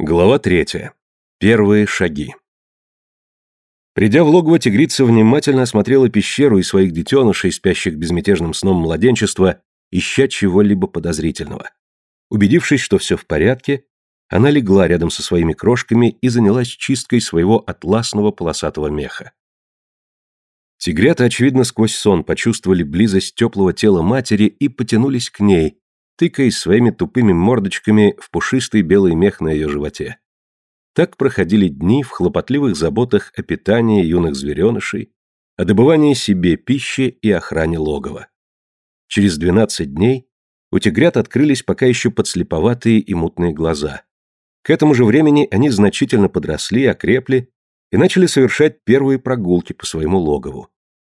Глава третья. Первые шаги. Придя в логово, тигрица внимательно осмотрела пещеру и своих детенышей, спящих безмятежным сном младенчества, ища чего-либо подозрительного. Убедившись, что все в порядке, она легла рядом со своими крошками и занялась чисткой своего атласного полосатого меха. Тигрята, очевидно, сквозь сон почувствовали близость теплого тела матери и потянулись к ней, тыкаясь своими тупыми мордочками в пушистый белый мех на ее животе. Так проходили дни в хлопотливых заботах о питании юных зверенышей, о добывании себе пищи и охране логова. Через 12 дней у тигрят открылись пока еще подслеповатые и мутные глаза. К этому же времени они значительно подросли, окрепли и начали совершать первые прогулки по своему логову.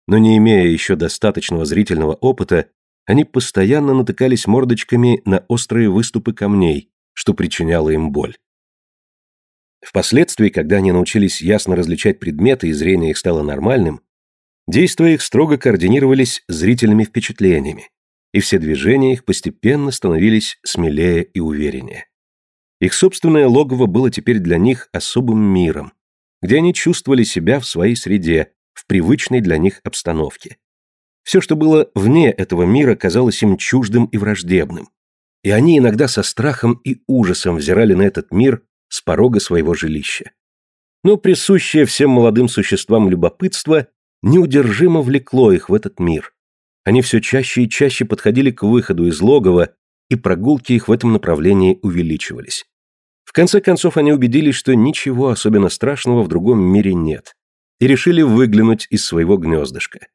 Но не имея еще достаточного зрительного опыта, они постоянно натыкались мордочками на острые выступы камней, что причиняло им боль. Впоследствии, когда они научились ясно различать предметы и зрение их стало нормальным, действия их строго координировались зрительными впечатлениями, и все движения их постепенно становились смелее и увереннее. Их собственное логово было теперь для них особым миром, где они чувствовали себя в своей среде, в привычной для них обстановке. Все, что было вне этого мира, казалось им чуждым и враждебным. И они иногда со страхом и ужасом взирали на этот мир с порога своего жилища. Но присущее всем молодым существам любопытство неудержимо влекло их в этот мир. Они все чаще и чаще подходили к выходу из логова, и прогулки их в этом направлении увеличивались. В конце концов они убедились, что ничего особенно страшного в другом мире нет, и решили выглянуть из своего гнездышка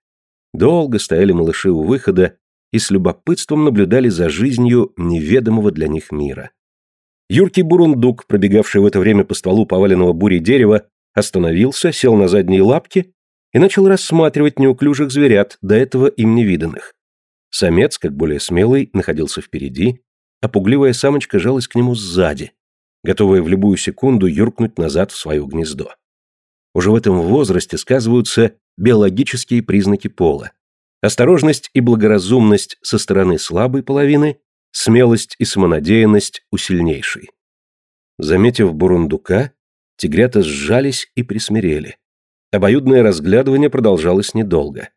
долго стояли малыши у выхода и с любопытством наблюдали за жизнью неведомого для них мира. Юркий бурундук, пробегавший в это время по стволу поваленного бурей дерева, остановился, сел на задние лапки и начал рассматривать неуклюжих зверят, до этого им невиданных. Самец, как более смелый, находился впереди, а пугливая самочка жалась к нему сзади, готовая в любую секунду юркнуть назад в свое гнездо. Уже в этом возрасте сказываются биологические признаки пола, осторожность и благоразумность со стороны слабой половины, смелость и самонадеянность у сильнейшей. Заметив бурундука, тигрята сжались и присмирели. Обоюдное разглядывание продолжалось недолго.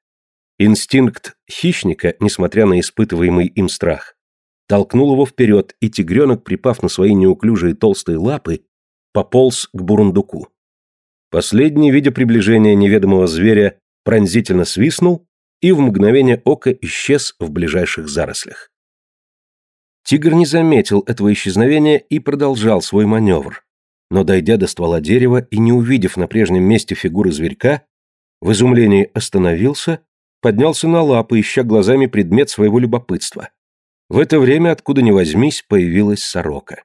Инстинкт хищника, несмотря на испытываемый им страх, толкнул его вперед, и тигренок, припав на свои неуклюжие толстые лапы, пополз к бурундуку. Последний, видя приближение неведомого зверя, пронзительно свистнул и в мгновение ока исчез в ближайших зарослях. Тигр не заметил этого исчезновения и продолжал свой маневр, но, дойдя до ствола дерева и не увидев на прежнем месте фигуры зверька, в изумлении остановился, поднялся на лапы, ища глазами предмет своего любопытства. В это время, откуда ни возьмись, появилась сорока.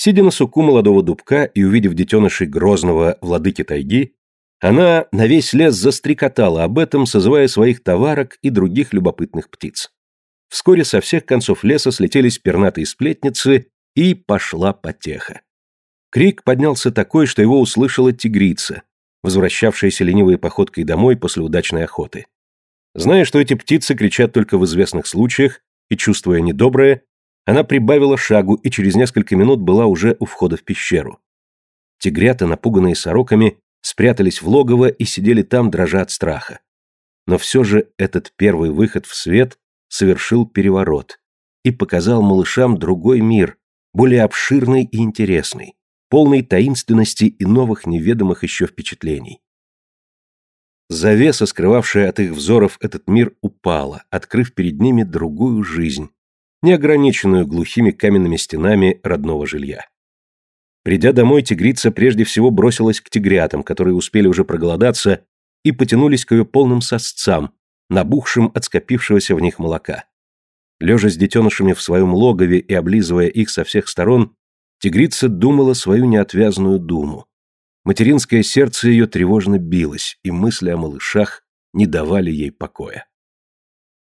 Сидя на суку молодого дубка и увидев детенышей грозного владыки тайги, она на весь лес застрекотала об этом, созывая своих товарок и других любопытных птиц. Вскоре со всех концов леса слетелись пернатые сплетницы, и пошла потеха. Крик поднялся такой, что его услышала тигрица, возвращавшаяся ленивой походкой домой после удачной охоты. Зная, что эти птицы кричат только в известных случаях, и чувствуя недоброе, она прибавила шагу и через несколько минут была уже у входа в пещеру. Тигрята, напуганные сороками, спрятались в логово и сидели там, дрожа от страха. Но все же этот первый выход в свет совершил переворот и показал малышам другой мир, более обширный и интересный, полный таинственности и новых неведомых еще впечатлений. Завеса, скрывавшая от их взоров этот мир, упала, открыв перед ними другую жизнь, неограниченную глухими каменными стенами родного жилья. Придя домой, тигрица прежде всего бросилась к тигрятам, которые успели уже проголодаться и потянулись к ее полным сосцам, набухшим от скопившегося в них молока. Лежа с детенышами в своем логове и облизывая их со всех сторон, тигрица думала свою неотвязную думу. Материнское сердце ее тревожно билось, и мысли о малышах не давали ей покоя.